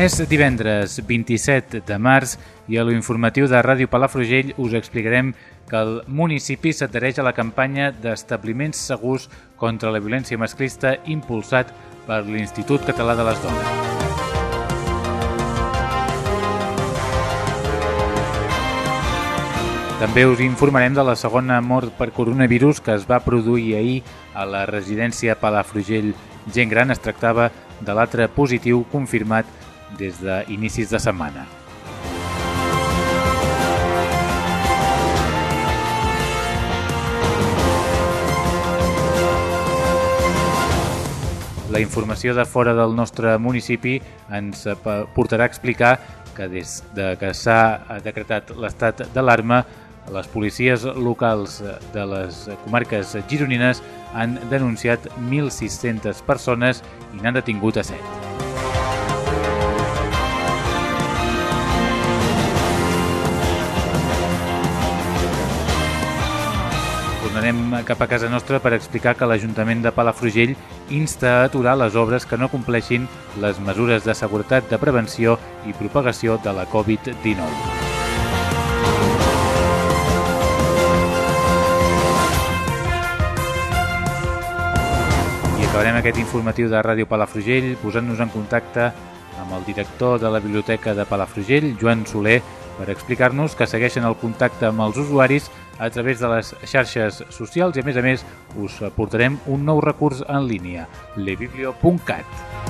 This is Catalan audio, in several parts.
És divendres 27 de març i a l'informatiu de Ràdio Palafrugell us explicarem que el municipi s'adhereix a la campanya d'establiments segurs contra la violència masclista impulsat per l'Institut Català de les Dones. També us informarem de la segona mort per coronavirus que es va produir ahir a la residència Palafrugell Gent Gran. Es tractava de l'altre positiu confirmat des d'inicis de setmana. La informació de fora del nostre municipi ens portarà a explicar que des de que s'ha decretat l'estat d'alarma, les policies locals de les comarques gironines han denunciat 1.600 persones i n'han detingut a 7. Tornarem cap a casa nostra per explicar que l'Ajuntament de Palafrugell insta a aturar les obres que no compleixin les mesures de seguretat de prevenció i propagació de la Covid-19. I acabarem aquest informatiu de Ràdio Palafrugell posant-nos en contacte amb el director de la Biblioteca de Palafrugell, Joan Soler, per explicar-nos que segueixen el contacte amb els usuaris a través de les xarxes socials i a més a més us portarem un nou recurs en línia, lebiblio.cat.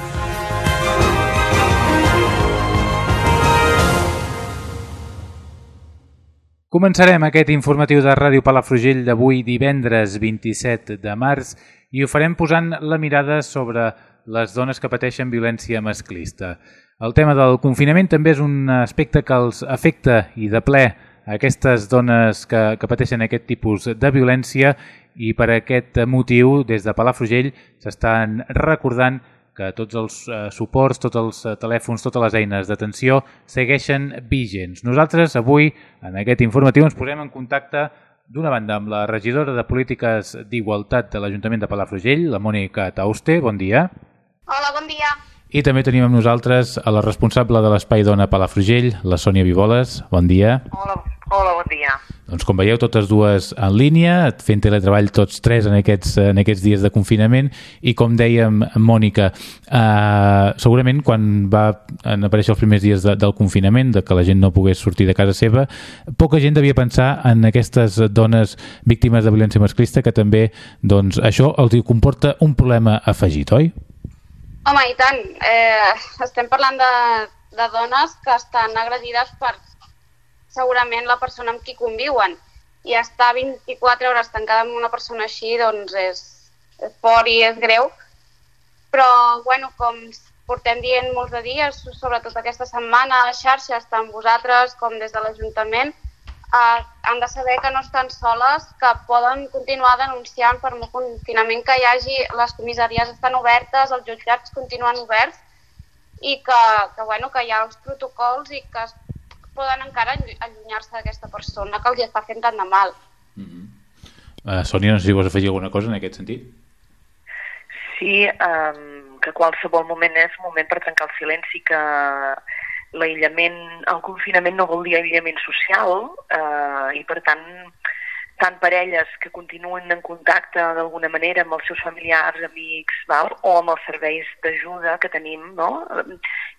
Començarem aquest informatiu de Ràdio Palafrugell d'avui divendres 27 de març i ho farem posant la mirada sobre les dones que pateixen violència masclista. El tema del confinament també és un aspecte que els afecta i de ple aquestes dones que, que pateixen aquest tipus de violència i per aquest motiu des de Palafrugell s'estan recordant que tots els eh, suports, tots els eh, telèfons, totes les eines d'atenció segueixen vigents. Nosaltres avui en aquest informatiu ens posem en contacte d'una banda amb la regidora de Polítiques d'Igualtat de l'Ajuntament de Palafrugell, la Mònica Tauste. Bon dia. Hola, bon dia. I també tenim amb nosaltres a la responsable de l'Espai Dona Palafrugell, la Sònia Vivoles. Bon dia. Hola, hola, bon dia. Doncs com veieu, totes dues en línia, fent teletreball tots tres en aquests, en aquests dies de confinament i com dèiem, Mònica, eh, segurament quan va aparèixer els primers dies de, del confinament, de que la gent no pogués sortir de casa seva, poca gent devia pensar en aquestes dones víctimes de violència masclista que també doncs, això els comporta un problema afegit, oi? Home, i tant. Eh, estem parlant de, de dones que estan agredides per segurament la persona amb qui conviuen. I estar 24 hores tancada amb una persona així, doncs és, és fort i és greu. Però, bueno, com portem dient molts de dies, sobretot aquesta setmana a les xarxes, tant vosaltres com des de l'Ajuntament, eh, han de saber que no estan soles, que poden continuar denunciant per molt confinament que hi hagi, les comissaries estan obertes, els jutjats continuen oberts i que, que, bueno, que hi ha els protocols i que es poden encara allunyar-se d'aquesta persona que els està fent tant de mal. Mm -hmm. uh, Sònia, no sé si vols afegir alguna cosa en aquest sentit. Sí, um, que qualsevol moment és moment per trencar el silenci, que l'aïllament, el confinament no vol dir aïllament social eh, i per tant tant parelles que continuen en contacte d'alguna manera amb els seus familiars, amics, val? o amb els serveis d'ajuda que tenim, no?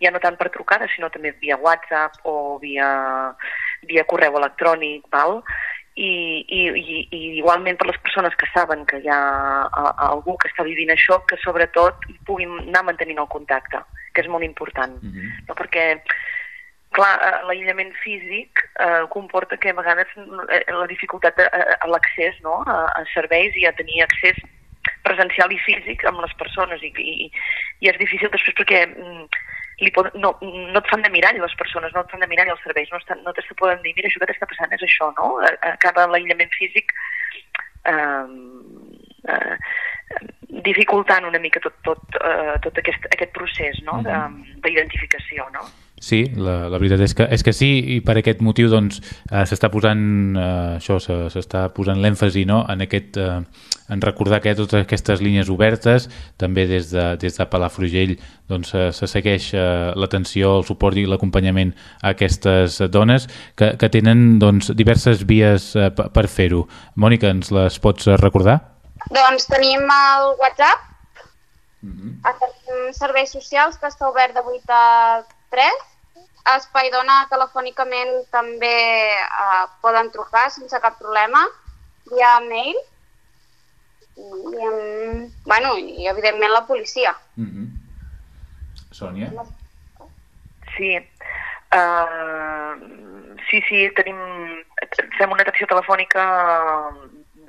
ja no tant per trucada, sinó també via WhatsApp o via, via correu electrònic, val? I, i, i, i igualment per les persones que saben que hi ha a, a algú que està vivint això, que sobretot puguin anar mantenint el contacte que és molt important. Mm -hmm. no? Perquè clar, eh, l'aïllament físic eh, comporta que a vegades eh, la dificultat a, a l'accés no? a, a serveis i a tenir accés presencial i físic amb les persones i, i, i és difícil després perquè mm, li pot, no, no et fan de mirall les persones, no et fan de mirall els serveis, no, estan, no te poden dir, mira, això que t'està passant és això, no? Acaba l'aïllament físic eh, eh, dificultant una mica tot, tot, eh, tot aquest, aquest procés no? d'identificació. No? Sí, la, la veritat és que, és que sí, i per aquest motiu doncs, eh, s'està posant eh, això, s'està posant l'èmfasi no? en, aquest, eh, en recordar que hi ha totes aquestes línies obertes, també des de, des de Palafrugell doncs, eh, se segueix eh, l'atenció, el suport i l'acompanyament a aquestes dones que, que tenen doncs, diverses vies eh, per fer-ho. Mònica, ens les pots recordar? Doncs tenim el WhatsApp, mm -hmm. tenim serveis socials que està obert de 8 a 3 Espai Dona telefònicament també eh, poden trucar sense cap problema via mail i, en, bueno, i evidentment la policia. Mm -hmm. Sònia? Sí. Uh, sí, sí, tenim, fem una atenció telefònica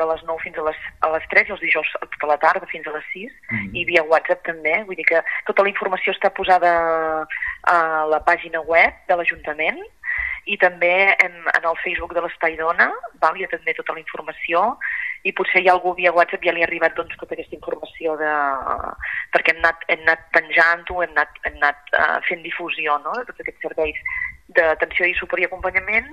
de les 9 fins a les, a les 3 i els dijous a la tarda fins a les 6 mm -hmm. i via WhatsApp també, vull dir que tota la informació està posada a la pàgina web de l'Ajuntament i també en, en el Facebook de l'Espai Dona, val? hi ha també tota la informació i potser hi ha algú via WhatsApp ja li ha arribat doncs, tota aquesta informació de... perquè hem anat, hem anat penjant-ho, hem anat, hem anat uh, fent difusió no? de tots aquests serveis d'atenció i suport i acompanyament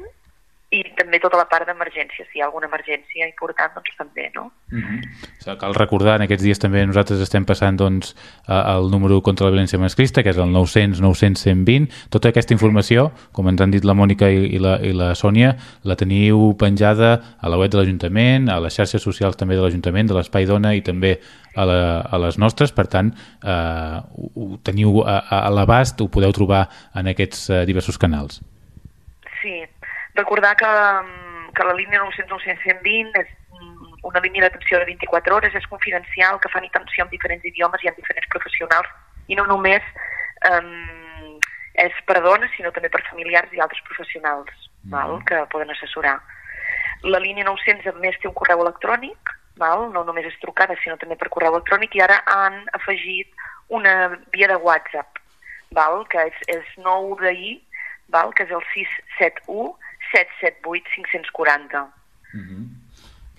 i també tota la part d'emergència, si hi ha alguna emergència important, doncs també, no? Mm -hmm. Cal recordar, en aquests dies també nosaltres estem passant doncs, el número contra la violència masclista, que és el 900 900 120. Tota aquesta informació, com ens han dit la Mònica i, i, la, i la Sònia, la teniu penjada a la web de l'Ajuntament, a les xarxes socials també de l'Ajuntament, de l'Espai Dona i també a, la, a les nostres, per tant, eh, ho teniu a, a l'abast, ho podeu trobar en aquests eh, diversos canals. Sí, Recordar que, mm, que la línia 900-920 és mm, una línia d'atenció de 24 hores, és confidencial, que fan atenció en diferents idiomes i en diferents professionals, i no només um, és per dones, sinó també per familiars i altres professionals mm. val, que poden assessorar. La línia 900 a més té un correu electrònic, val? no només és trucada, sinó també per correu electrònic, i ara han afegit una via de WhatsApp, val? que és, és nou d'ahir, que és el 671 778 540. Mm -hmm.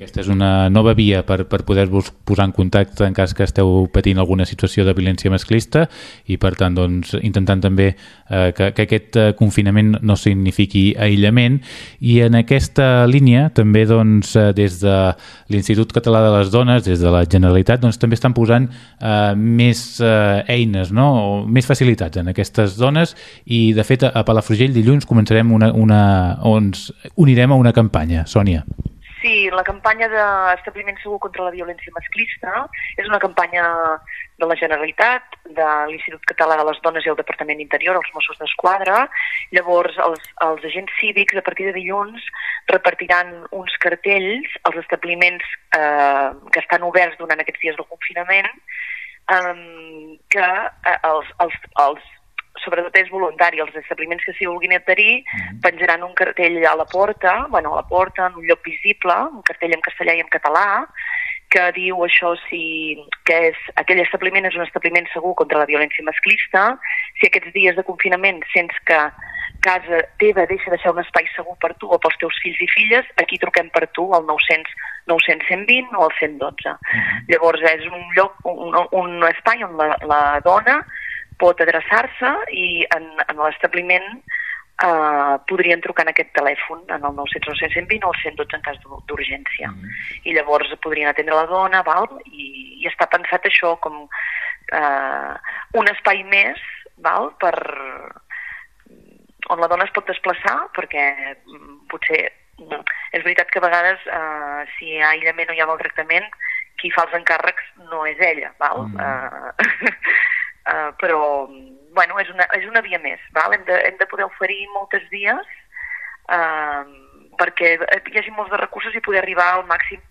Aquesta és una nova via per, per poder-vos posar en contacte en cas que esteu patint alguna situació de violència masclista i per tant doncs, intentant també eh, que, que aquest eh, confinament no signifiqui aïllament i en aquesta línia també doncs, eh, des de l'Institut Català de les Dones, des de la Generalitat doncs, també estan posant eh, més eh, eines no? o més facilitats en aquestes dones i de fet a Palafrugell dilluns començarem una, una, on unirem a una campanya. Sònia. Sí, la campanya d'establiment segur contra la violència masclista és una campanya de la Generalitat, de l'Institut Català de les Dones i el Departament d'Interior, els Mossos d'Esquadra. Llavors, els, els agents cívics, a partir de dilluns, repartiran uns cartells als establiments eh, que estan oberts durant aquests dies del confinament, eh, que eh, els, els, els sobretot és voluntari, els establiments que s'hi vulguin adherir mm. penjaran un cartell a la porta, bueno, a la porta, en un lloc visible, un cartell en castellà i en català, que diu això si que és, aquell establiment és un establiment segur contra la violència masclista, si aquests dies de confinament sents que casa teva deixa de ser un espai segur per tu o pels teus fills i filles, aquí truquem per tu al 900 900 120 o al 112. Mm. Llavors és un lloc, un, un espai on la, la dona pot adreçar-se i en, en l'establiment eh, podrien trucar en aquest telèfon, en el 900 120 o el 112 en cas d'urgència. Mm -hmm. I llavors podrien atendre la dona, val? I, i està pensat això com eh, un espai més val? per on la dona es pot desplaçar, perquè mm, potser mm, és veritat que a vegades eh, si hi ha aïllament o hi ha maltractament, qui fa els encàrrecs no és ella, val? Mm. Eh, Uh, però, bueno, és una, és una via més. Val? Hem, de, hem de poder oferir moltes vies uh, perquè hi hagi molts de recursos i poder arribar al màxim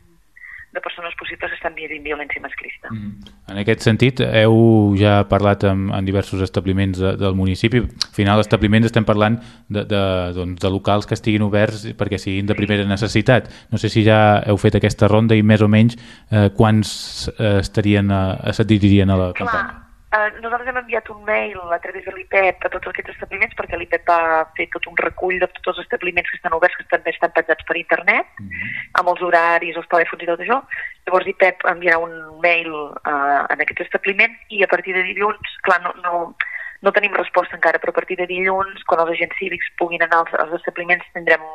de persones possibles que estan vivint violència masclista. Mm. En aquest sentit, heu ja parlat amb, en diversos establiments de, del municipi. Al final, establiments estem parlant de, de, doncs, de locals que estiguin oberts perquè siguin de primera necessitat. No sé si ja heu fet aquesta ronda i més o menys eh, quants eh, estarien a, s'adheririen a la Clar. campanya. Uh, nosaltres hem enviat un mail a través de l'IPEP a tots aquests establiments perquè l'IPEP va fer tot un recull de tots els establiments que estan oberts, que també estan penjats per internet, mm -hmm. amb els horaris, els telèfons i tot això. Llavors l'IPEP enviarà un mail uh, en aquests establiments i a partir de dilluns, clar, no, no, no tenim resposta encara, però a partir de dilluns, quan els agents cívics puguin anar als, als establiments, tindrem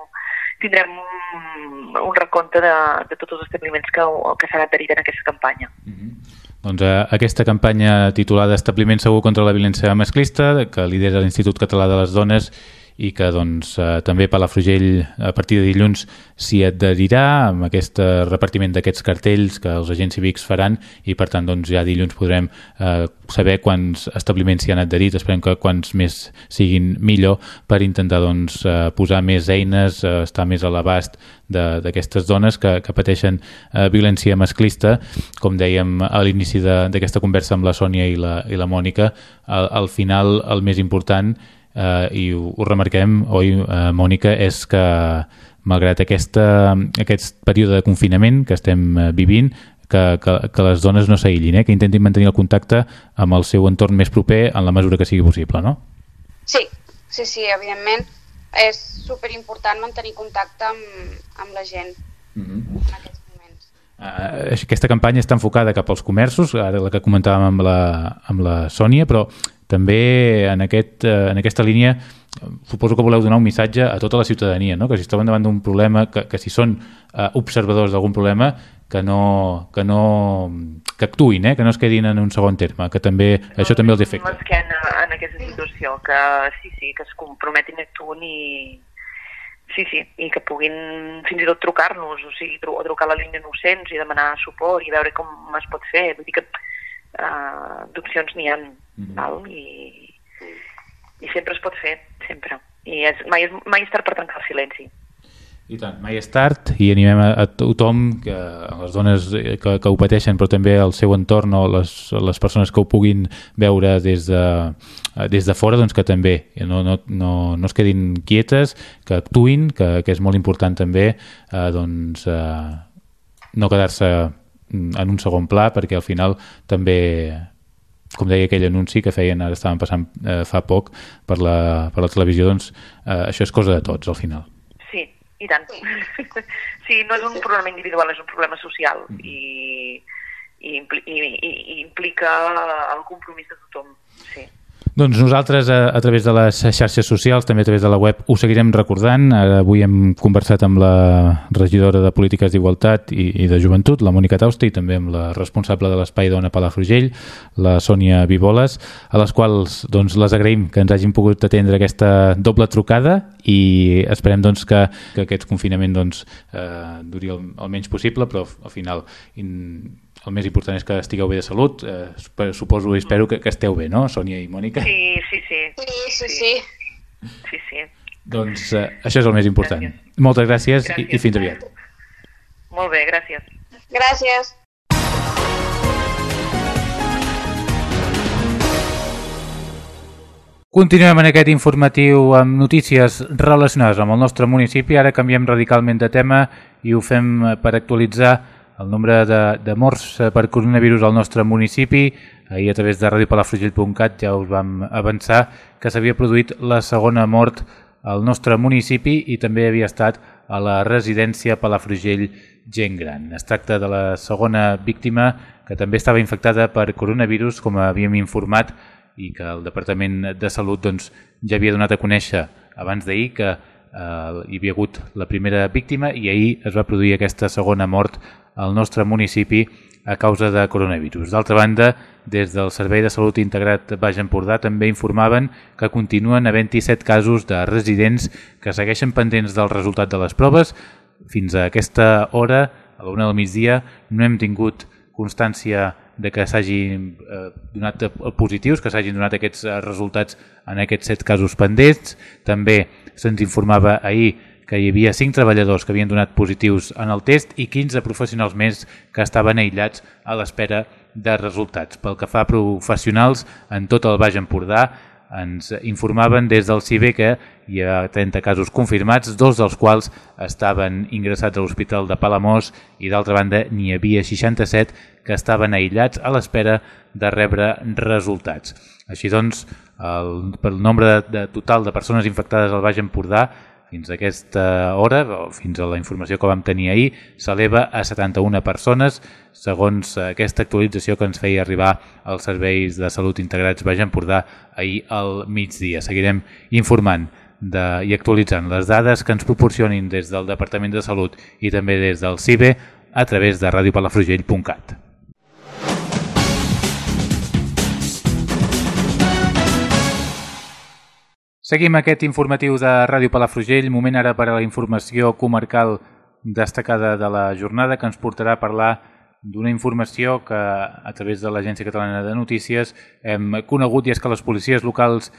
tindrem un, un recompte de, de tots els establiments que, que s'han adherit en aquesta campanya. Mm -hmm. Doncs eh, aquesta campanya titulada Establiment segur contra la violència masclista, que lidera l'Institut Català de les Dones i que doncs, eh, també Palafrugell a partir de dilluns s'hi adherirà amb aquest eh, repartiment d'aquests cartells que els agents cívics faran i per tant doncs, ja dilluns podrem eh, saber quants establiments s'hi han adherit, esperem que quants més siguin millor per intentar doncs, eh, posar més eines, eh, estar més a l'abast d'aquestes dones que, que pateixen eh, violència masclista. Com dèiem a l'inici d'aquesta conversa amb la Sònia i la, i la Mònica, al, al final el més important eh, i ho, ho remarquem, oi, eh, Mònica, és que malgrat aquesta, aquest període de confinament que estem eh, vivint, que, que, que les dones no s'aïllin, eh? que intentin mantenir el contacte amb el seu entorn més proper en la mesura que sigui possible, no? Sí, sí, sí, evidentment. És superimportant mantenir contacte amb, amb la gent mm -hmm. en aquests moments. Uh, aquesta campanya està enfocada cap als comerços, ara la que comentàvem amb la, amb la Sònia, però també en, aquest, eh, en aquesta línia suposo que voleu donar un missatge a tota la ciutadania, no? que si es troben davant d'un problema, que, que si són uh, observadors d'algun problema, que no, que no que actuïn, eh? que no es quedin en un segon terme, que també, no, això també els afecta. No en aquesta situació, que sí, sí, que es comprometin a actuar i, Sí, sí, i que puguin fins i tot trucar-nos, o sigui, o trucar a la línia 900 i demanar suport i veure com es pot fer. Vull dir que uh, d'opcions n'hi ha, mm -hmm. val? I, i sempre es pot fer, sempre. I és, mai, mai és tard per tancar el silenci. I tant, mai és tard i animem a, a tothom, que, a les dones que, que ho pateixen, però també al seu entorn o les, les persones que ho puguin veure des de, des de fora, doncs que també no, no, no, no es quedin quietes, que actuïn, que, que és molt important també eh, doncs, eh, no quedar-se Mm, en un segon pla perquè al final també com deia aquell anunci que feien, ara estaven passant eh, fa poc per la, per la televisió, doncs eh, això és cosa de tots al final. Sí, i tant. Sí, no és un problema individual, és un problema social mm. i, i, i, i implica el compromís de tothom, sí. Doncs nosaltres, a, a través de les xarxes socials, també a través de la web, ho seguirem recordant. Avui hem conversat amb la regidora de Polítiques d'Igualtat i, i de Joventut, la Mònica Tausta, i també amb la responsable de l'Espai Dona Palafrugell, la Sònia Viboles, a les quals doncs, les agraïm que ens hagin pogut atendre aquesta doble trucada i esperem doncs, que, que aquest confinament doncs, eh, duri el, el menys possible, però al final in, el més important és que estigueu bé de salut. Eh, suposo i espero que, que esteu bé, no, Sònia i Mònica? Sí, sí, sí. Sí, sí, sí. sí, sí. Doncs eh, això és el més important. Gràcies. Moltes gràcies, gràcies. I, i fins aviat. Molt bé, gràcies. Gràcies. Continuem en aquest informatiu amb notícies relacionades amb el nostre municipi. Ara canviem radicalment de tema i ho fem per actualitzar el nombre de, de morts eh, per coronavirus al nostre municipi. Ahir a través de radiopalafrugell.cat ja us vam avançar que s'havia produït la segona mort al nostre municipi i també havia estat a la residència Palafrugell Gent Gran. Es tracta de la segona víctima que també estava infectada per coronavirus, com havíem informat, i que el Departament de Salut doncs, ja havia donat a conèixer abans d'ahir que eh, hi havia hagut la primera víctima i ahir es va produir aquesta segona mort al nostre municipi a causa de coronavirus. D'altra banda, des del Servei de Salut Integrat Baix Empordà també informaven que continuen havent 27 casos de residents que segueixen pendents del resultat de les proves. Fins a aquesta hora, a l'una del migdia, no hem tingut constància de que s'hagin eh, donat positius, que s'hagin donat aquests eh, resultats en aquests set casos pendents. També se'ns informava ahir que hi havia 5 treballadors que havien donat positius en el test i 15 professionals més que estaven aïllats a l'espera de resultats. Pel que fa a professionals, en tot el Baix Empordà ens informaven des del CIBE que hi ha 30 casos confirmats, dos dels quals estaven ingressats a l'Hospital de Palamós i d'altra banda n'hi havia 67 que estaven aïllats a l'espera de rebre resultats. Així doncs, el, pel nombre de, de total de persones infectades al Baix Empordà fins a aquesta hora, o fins a la informació que vam tenir ahir, s'eleva a 71 persones, segons aquesta actualització que ens feia arribar als serveis de salut integrats Baix Empordà ahir al migdia. Seguirem informant de, i actualitzant les dades que ens proporcionin des del Departament de Salut i també des del CIBE a través de radiopalafrugell.cat. Seguim aquest informatiu de Ràdio Palafrugell, moment ara per a la informació comarcal destacada de la jornada que ens portarà a parlar d'una informació que a través de l'Agència Catalana de Notícies hem conegut i és que les policies locals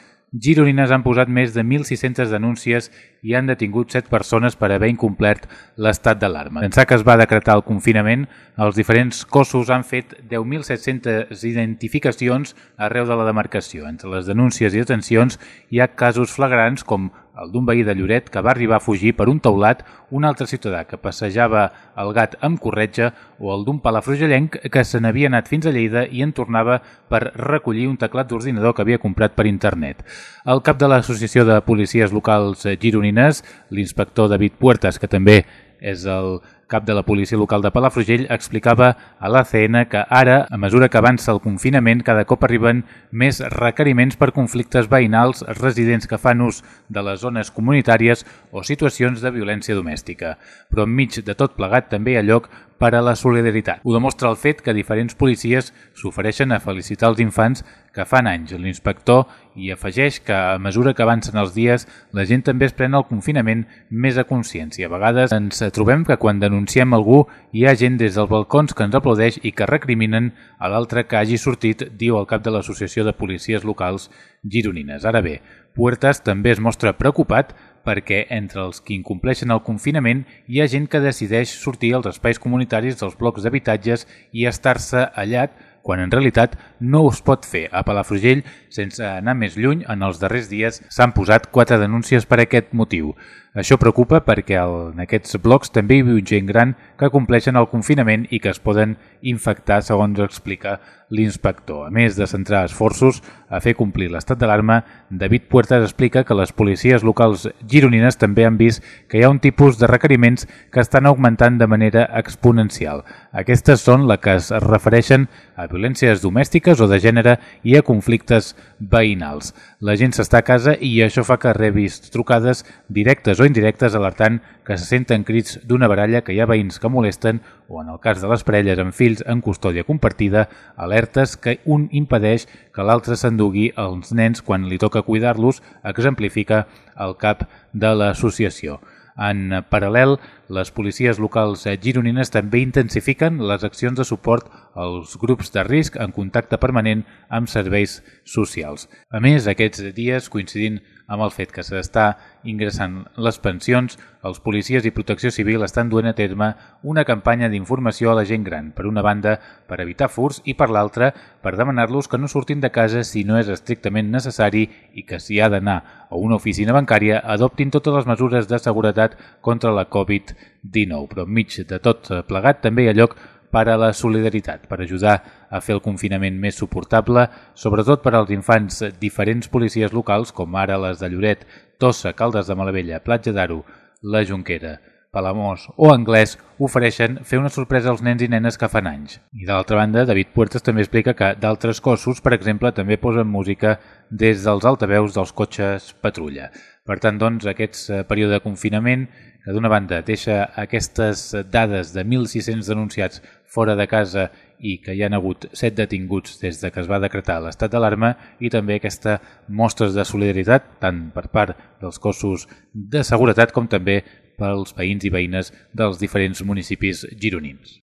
gironines han posat més de 1.600 denúncies i han detingut 7 persones per haver incomplert l'estat d'alarma. Pensar que es va decretar el confinament, els diferents cossos han fet 10.700 identificacions arreu de la demarcació. Entre les denúncies i detencions hi ha casos flagrants com el d'un veí de Lloret que va arribar a fugir per un taulat, un altre ciutadà que passejava el gat amb corretja o el d'un palafrugellenc que se n'havia anat fins a Lleida i en tornava per recollir un teclat d'ordinador que havia comprat per internet. El cap de l'Associació de Policies Locals Gironines, l'inspector David Puertas, que també és el cap de la policia local de Palafrugell, explicava a l'ACN que ara, a mesura que avança el confinament, cada cop arriben més requeriments per conflictes veïnals, residents que fan ús de les zones comunitàries o situacions de violència domèstica. Però enmig de tot plegat també hi ha lloc per a la solidaritat. Ho demostra el fet que diferents policies s'ofereixen a felicitar els infants que fan anys. L'inspector i afegeix que a mesura que avancen els dies la gent també es pren el confinament més a consciència. A vegades ens trobem que quan denunciem algú hi ha gent des dels balcons que ens aplaudeix i que recriminen a l'altre que hagi sortit, diu el cap de l'Associació de Policies Locals Gironines. Ara bé, Puertas també es mostra preocupat perquè entre els que incompleixen el confinament hi ha gent que decideix sortir als espais comunitaris dels blocs d'habitatges i estar-se allat quan en realitat no es pot fer. A Palafrugell, sense anar més lluny, en els darrers dies s'han posat quatre denúncies per aquest motiu. Això preocupa perquè en aquests blocs també hi viu gent gran que compleixen el confinament i que es poden infectar, segons explica l'inspector. A més de centrar esforços a fer complir l'estat d'alarma, David Puertas explica que les policies locals gironines també han vist que hi ha un tipus de requeriments que estan augmentant de manera exponencial. Aquestes són les que es refereixen a violències domèstiques o de gènere i a conflictes veïnals. La gent s'està a casa i això fa que rebis trucades directes o indirectes alertant que se senten crits d'una baralla que hi ha veïns que molesten o, en el cas de les parelles amb fills en custòdia compartida, alertes que un impedeix que l'altre s'endugui els nens quan li toca cuidar-los, exemplifica el cap de l'associació. En paral·lel, les policies locals gironines també intensifiquen les accions de suport als grups de risc en contacte permanent amb serveis socials. A més, aquests dies, coincidint amb el fet que s'està ingressant les pensions, els policies i protecció civil estan duent a terme una campanya d'informació a la gent gran, per una banda per evitar furs i per l'altra per demanar-los que no surtin de casa si no és estrictament necessari i que si ha d'anar a una oficina bancària adoptin totes les mesures de seguretat contra la Covid-19. Però enmig de tot plegat també hi ha lloc per a la solidaritat, per ajudar a fer el confinament més suportable, sobretot per als infants diferents policies locals, com ara les de Lloret, Tossa, Caldes de Malavella, Platja d'Aro, La Jonquera, Palamós o Anglès ofereixen fer una sorpresa als nens i nenes que fan anys. I d'altra banda, David Puertas també explica que d'altres cossos, per exemple, també posen música des dels altaveus dels cotxes patrulla. Per tant, doncs, aquest eh, període de confinament d'una banda deixa aquestes dades de 1.600 denunciats fora de casa i que hi han hagut set detinguts des de que es va decretar l'estat d'alarma i també aquesta mostres de solidaritat tant per part dels cossos de seguretat com també pels veïns i veïnes dels diferents municipis gironins.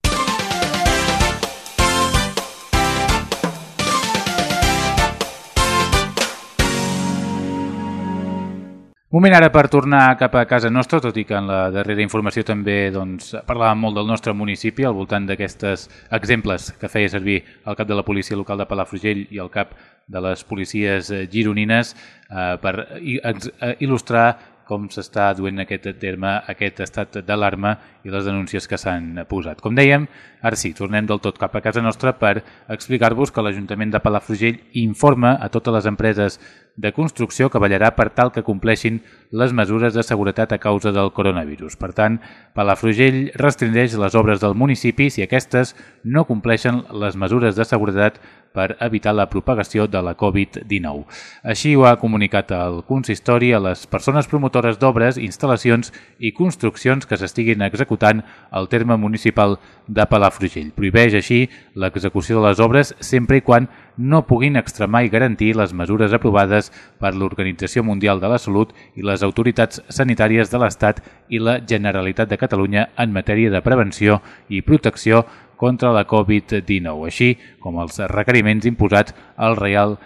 Moment ara per tornar cap a casa nostra, tot i que en la darrera informació també doncs, parlàvem molt del nostre municipi al voltant d'aquestes exemples que feia servir el cap de la policia local de Palafrugell i el cap de les policies gironines eh, per eh, il·lustrar com s'està duent aquest terme, aquest estat d'alarma i les denúncies que s'han posat. Com dèiem, ara sí, tornem del tot cap a casa nostra per explicar-vos que l'Ajuntament de Palafrugell informa a totes les empreses de construcció que ballarà per tal que compleixin les mesures de seguretat a causa del coronavirus. Per tant, Palafrugell restringeix les obres del municipi si aquestes no compleixen les mesures de seguretat per evitar la propagació de la Covid-19. Així ho ha comunicat el consistori a les persones promotores d'obres, instal·lacions i construccions que s'estiguin executant al terme municipal de Palafrugell. Prohibeix així l'execució de les obres sempre i quan no puguin extremar i garantir les mesures aprovades per l'Organització Mundial de la Salut i les autoritats sanitàries de l'Estat i la Generalitat de Catalunya en matèria de prevenció i protecció contra la Covid-19, així com els requeriments imposats al Real.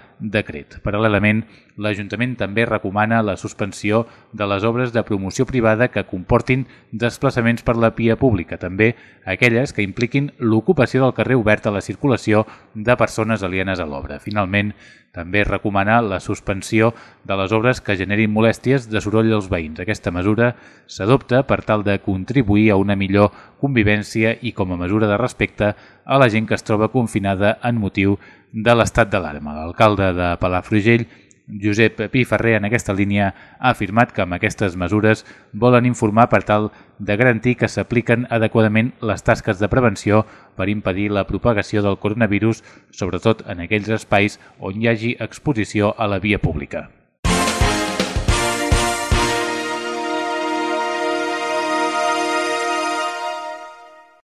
Paral·lelament, l'Ajuntament també recomana la suspensió de les obres de promoció privada que comportin desplaçaments per la via pública, també aquelles que impliquin l'ocupació del carrer obert a la circulació de persones alienes a l'obra. Finalment, també recomana la suspensió de les obres que generin molèsties de soroll als veïns. Aquesta mesura s'adopta per tal de contribuir a una millor convivència i com a mesura de respecte a la gent que es troba confinada en motiu de l'estat d'alarma. L'alcalde de Palafrugell Josep Pi Ferrer en aquesta línia ha afirmat que amb aquestes mesures volen informar per tal de garantir que s'apliquen adequadament les tasques de prevenció per impedir la propagació del coronavirus, sobretot en aquells espais on hi hagi exposició a la via pública.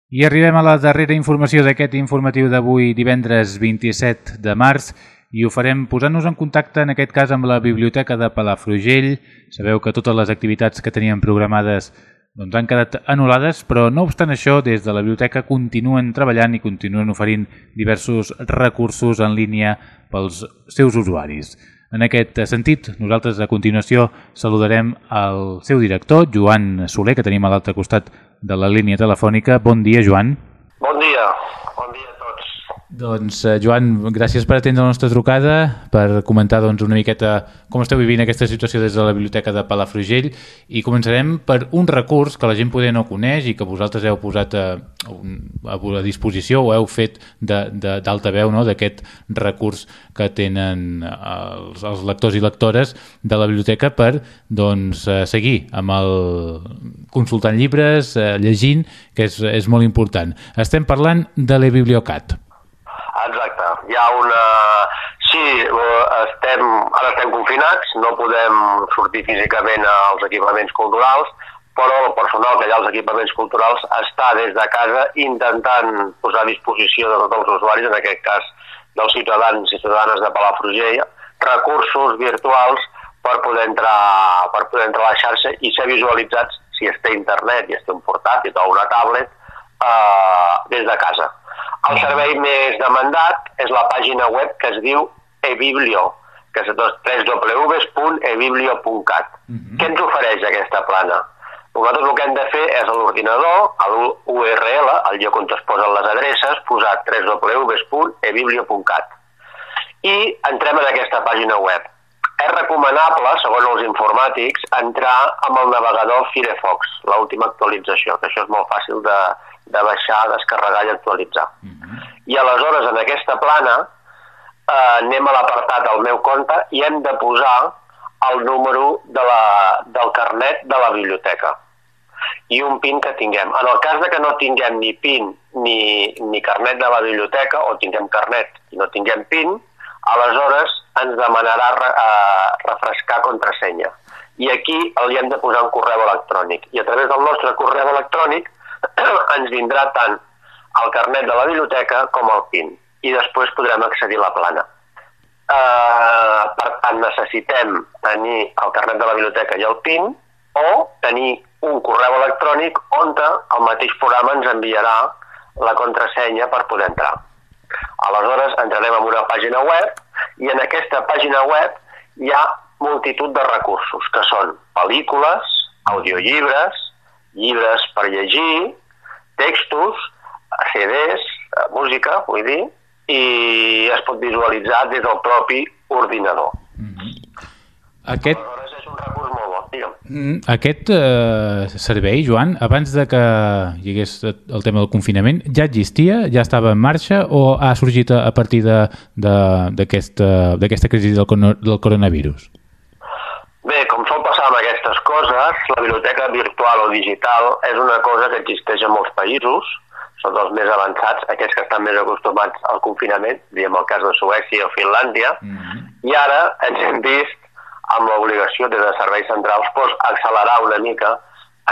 I arribem a la darrera informació d'aquest informatiu d'avui divendres 27 de març i ho farem posant-nos en contacte, en aquest cas, amb la Biblioteca de Palafrugell. Sabeu que totes les activitats que teníem programades doncs, han quedat anul·lades, però no obstant això, des de la biblioteca continuen treballant i continuen oferint diversos recursos en línia pels seus usuaris. En aquest sentit, nosaltres a continuació saludarem el seu director, Joan Soler, que tenim a l'altre costat de la línia telefònica. Bon dia, Joan. Bon dia, doncs, eh, Joan, gràcies per atendre la nostra trucada, per comentar doncs, una miqueta com esteu vivint aquesta situació des de la Biblioteca de Palafrugell i començarem per un recurs que la gent poder no coneix i que vosaltres heu posat a, a, a disposició o heu fet d'altaveu no? d'aquest recurs que tenen els, els lectors i lectores de la biblioteca per doncs, eh, seguir amb el consultant llibres, eh, llegint, que és, és molt important. Estem parlant de l'e-bibliocat. Hi ha una... Sí, estem, ara estem confinats, no podem sortir físicament als equipaments culturals, però el personal que hi ha als equipaments culturals està des de casa intentant posar a disposició de tots els usuaris, en aquest cas dels ciutadans i ciutadanes de Palafrugell, recursos virtuals per poder entrar, per poder entrar a la xarxa i ser visualitzats si es té internet i es té un portàtil o una tablet eh, des de casa. El servei més demandat és la pàgina web que es diu ebiblio, que és www.ebiblio.cat. Uh -huh. Què ens ofereix aquesta plana? Nosaltres el que hem de fer és a l'ordinador, a l'URL, al lloc on es posen les adreces, posar www.ebiblio.cat. I entrem en aquesta pàgina web. És recomanable, segons els informàtics, entrar amb el navegador Firefox, l'última actualització, que això és molt fàcil de, de baixar, descarregar i actualitzar. Uh mhm. -huh. I aleshores en aquesta plana eh, anem a l'apartat del meu compte i hem de posar el número de la, del carnet de la biblioteca i un PIN que tinguem. En el cas de que no tinguem ni PIN ni, ni carnet de la biblioteca o tinguem carnet i no tinguem PIN, aleshores ens demanarà re, eh, refrescar contrasenya. I aquí li hem de posar un correu electrònic. I a través del nostre correu electrònic ens vindrà tant el carnet de la biblioteca com el PIN i després podrem accedir a la plana. Uh, per tant, necessitem tenir el carnet de la biblioteca i el PIN o tenir un correu electrònic on el mateix programa ens enviarà la contrasenya per poder entrar. Aleshores, entrarem en una pàgina web i en aquesta pàgina web hi ha multitud de recursos, que són pel·lícules, audiollibres, llibres per llegir, textos, CDs, eh, música, vull dir, i es pot visualitzar des del propi ordinador. Mm -hmm. Aquest... Aleshores és un recurs molt bo, digue'm. Mm, aquest eh, servei, Joan, abans de que hi hagués el tema del confinament, ja existia, ja estava en marxa o ha sorgit a, partir d'aquesta aquest, crisi del, del coronavirus? Bé, com sol passar amb coses, la biblioteca virtual o digital és una cosa que existeix en molts països, són els més avançats, aquells que estan més acostumats al confinament, diguem el cas de Suècia o Finlàndia, mm -hmm. i ara ens hem vist amb l'obligació des de serveis centrals pues, accelerar una mica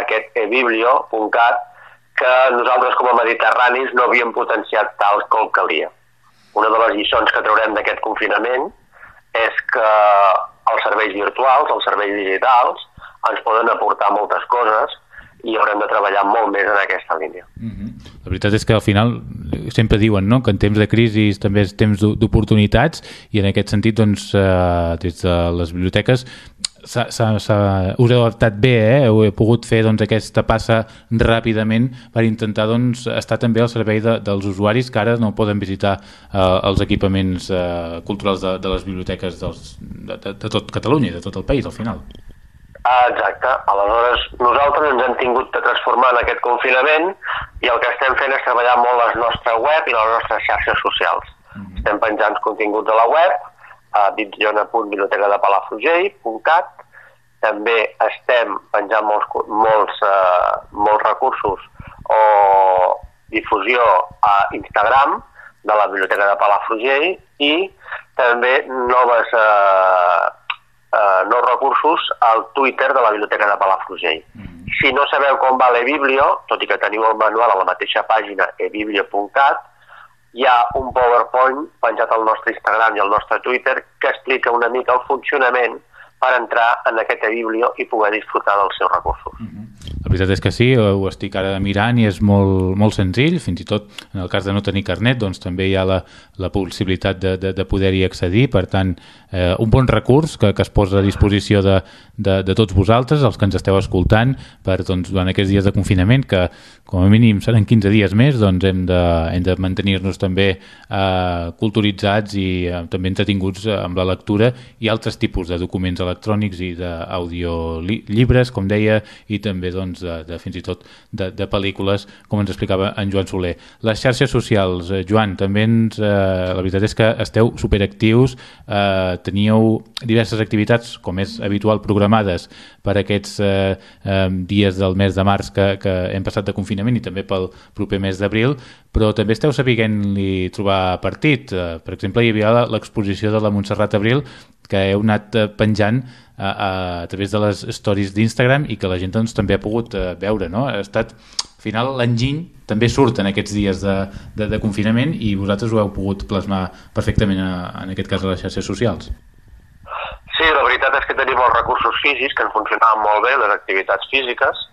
aquest ebiblio.cat que nosaltres com a mediterranis no havíem potenciat tal com calia. Una de les lliçons que traurem d'aquest confinament és que els serveis virtuals, els serveis digitals, ens poden aportar moltes coses i haurem de treballar molt més en aquesta línia. Mm -hmm. La veritat és que al final sempre diuen no? que en temps de crisi també és temps d'oportunitats i en aquest sentit doncs, eh, des de les biblioteques s ha, s ha, s ha, us heu adaptat bé, eh? heu pogut fer doncs, aquesta passa ràpidament per intentar doncs, estar també al servei de, dels usuaris que ara no poden visitar eh, els equipaments eh, culturals de, de les biblioteques dels, de, de, de tot Catalunya i de tot el país al final. Ah, exacte. Aleshores, nosaltres ens hem tingut de transformar en aquest confinament i el que estem fent és treballar molt la nostra web i les nostres xarxes socials. Mm -hmm. Estem penjant continguts a la web, a bibliona.biblioteca.de també estem penjant molts, molts, uh, molts recursos o difusió a Instagram de la Biblioteca de Palafrugell i també noves uh, eh, nous recursos al Twitter de la Biblioteca de Palafrugell. Mm -hmm. Si no sabeu com va l'eBiblio, tot i que teniu el manual a la mateixa pàgina ebiblio.cat, hi ha un PowerPoint penjat al nostre Instagram i al nostre Twitter que explica una mica el funcionament per entrar en aquest eBiblio i poder disfrutar dels seus recursos. Mm -hmm. La veritat és que sí, ho estic ara mirant i és molt, molt senzill, fins i tot en el cas de no tenir carnet doncs també hi ha la, la possibilitat de, de, de poder-hi accedir, per tant eh, un bon recurs que, que es posa a disposició de, de, de tots vosaltres, els que ens esteu escoltant, per doncs, durant aquests dies de confinament que com a mínim seran 15 dies més, doncs hem de, hem de mantenir-nos també eh, culturitzats i eh, també entretinguts amb la lectura i altres tipus de documents electrònics i d'audiolibres, com deia, i també doncs, doncs, de, de fins i tot de, de pel·lícules, com ens explicava en Joan Soler. Les xarxes socials, eh, Joan, també ens, eh, la veritat és que esteu superactius, eh, teníeu diverses activitats, com és habitual, programades per aquests eh, eh, dies del mes de març que, que hem passat de confinament i també pel proper mes d'abril, però també esteu sabent-li trobar partit. Eh, per exemple, hi havia l'exposició de la Montserrat Abril que heu anat eh, penjant a, a, través de les stories d'Instagram i que la gent doncs, també ha pogut uh, veure. No? Ha estat, al final l'enginy també surt en aquests dies de, de, de confinament i vosaltres ho heu pogut plasmar perfectament a, en aquest cas a les xarxes socials. Sí, la veritat és que tenim els recursos físics que han funcionat molt bé, les activitats físiques.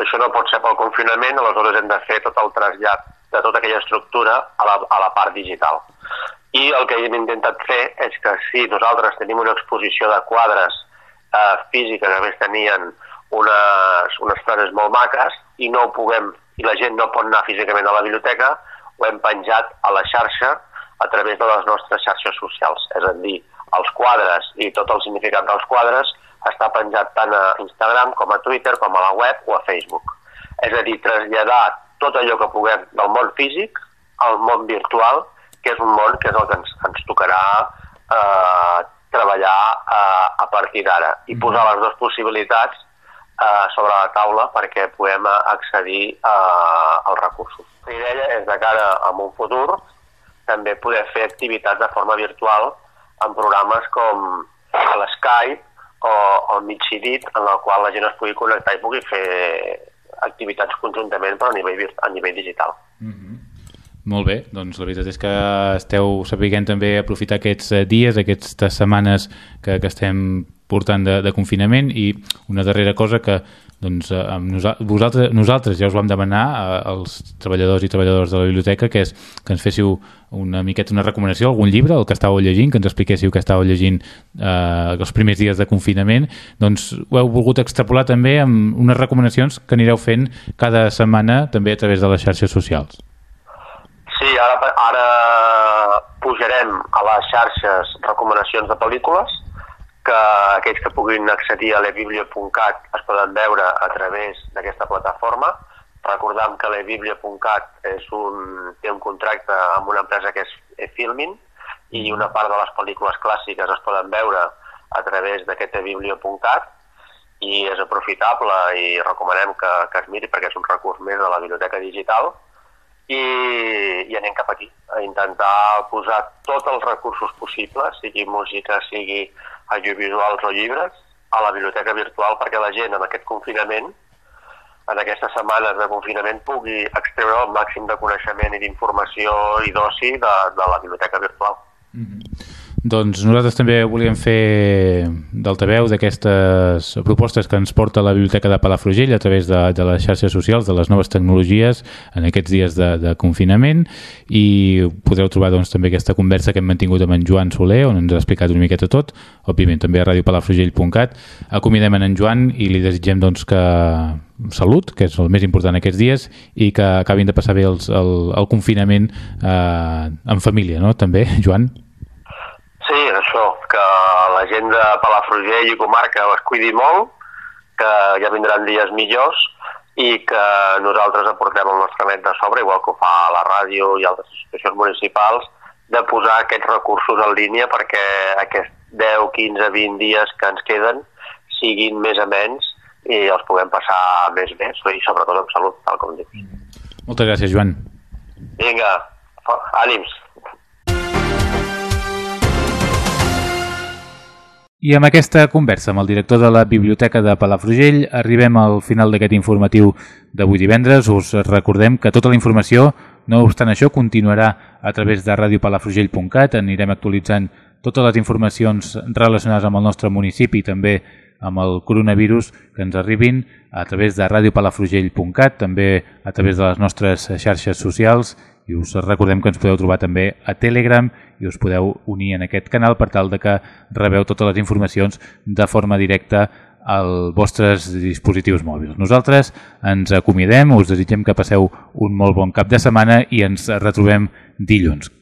Això no pot ser pel confinament, aleshores hem de fer tot el trasllat de tota aquella estructura a la, a la part digital. I el que hem intentat fer és que si nosaltres tenim una exposició de quadres eh, física que a més tenien unes, unes frases molt maques i no puguem, i la gent no pot anar físicament a la biblioteca, ho hem penjat a la xarxa a través de les nostres xarxes socials. És a dir, els quadres i tot el significat dels quadres està penjat tant a Instagram com a Twitter, com a la web o a Facebook. És a dir, traslladar tot allò que puguem del món físic al món virtual, que és un món que és el que ens, ens tocarà eh, treballar eh, a partir d'ara i mhm. posar les dues possibilitats eh, sobre la taula perquè puguem accedir eh, als recursos. La idea és de cara a un futur també poder fer activitats de forma virtual en programes com l'Skype o el Mitjidit, en el qual la gent es pugui connectar i pugui fer activitats conjuntament però a nivell, a nivell digital. Mm -hmm. Molt bé, doncs la veritat és que esteu sapiguent també aprofitar aquests eh, dies, aquestes setmanes que, que estem portant de, de confinament i una darrera cosa que doncs, eh, amb nosaltres, vosaltres, nosaltres ja us vam demanar eh, als treballadors i treballadores de la biblioteca que, és, que ens féssiu una miqueta una recomanació, algun llibre, el que estàveu llegint, que ens expliquéssiu que estàveu llegint eh, els primers dies de confinament, doncs ho heu volgut extrapolar també amb unes recomanacions que anireu fent cada setmana també a través de les xarxes socials. Sí, ara, ara pujarem a les xarxes recomanacions de pel·lícules, que aquells que puguin accedir a lebiblio.cat es poden veure a través d'aquesta plataforma. Recordam que lebiblio.cat és un, té un contracte amb una empresa que és Filmin i una part de les pel·lícules clàssiques es poden veure a través d'aquest biblio.cat i és aprofitable i recomanem que, que es miri perquè és un recurs més de la biblioteca digital i, i anem cap aquí, a intentar posar tots els recursos possibles, sigui música, sigui audiovisuals o llibres, a la biblioteca virtual perquè la gent en aquest confinament, en aquestes setmanes de confinament, pugui extreure el màxim de coneixement i d'informació i d'oci de, de la biblioteca virtual. Mm -hmm. Doncs nosaltres també volíem fer d'altaveu d'aquestes propostes que ens porta la Biblioteca de Palafrugell a través de, de les xarxes socials, de les noves tecnologies en aquests dies de, de confinament i podreu trobar doncs, també aquesta conversa que hem mantingut amb en Joan Soler on ens ha explicat una miqueta tot, òbviament també a radiopalafrugell.cat. Acomiadem en Joan i li desitgem doncs, que salut, que és el més important aquests dies, i que acabin de passar bé els, el, el confinament eh, en família, no? També, Joan? Sí, això, que la gent de Palafrugell i comarca es cuidi molt, que ja vindran dies millors i que nosaltres aportem el nostre net de sobre, igual que ho fa la ràdio i altres institucions municipals, de posar aquests recursos en línia perquè aquests 10, 15, 20 dies que ens queden siguin més a menys i els puguem passar més bé i sobretot amb salut, tal com dius. Moltes gràcies, Joan. Vinga, ànims. I amb aquesta conversa amb el director de la Biblioteca de Palafrugell arribem al final d'aquest informatiu d'avui divendres. Us recordem que tota la informació, no obstant això, continuarà a través de radiopalafrugell.cat. Anirem actualitzant totes les informacions relacionades amb el nostre municipi i també amb el coronavirus que ens arribin a través de radiopalafrugell.cat, també a través de les nostres xarxes socials i us recordem que ens podeu trobar també a Telegram i us podeu unir en aquest canal per tal de que rebeu totes les informacions de forma directa als vostres dispositius mòbils. Nosaltres ens acomiadem, us desitgem que passeu un molt bon cap de setmana i ens retrobem dilluns.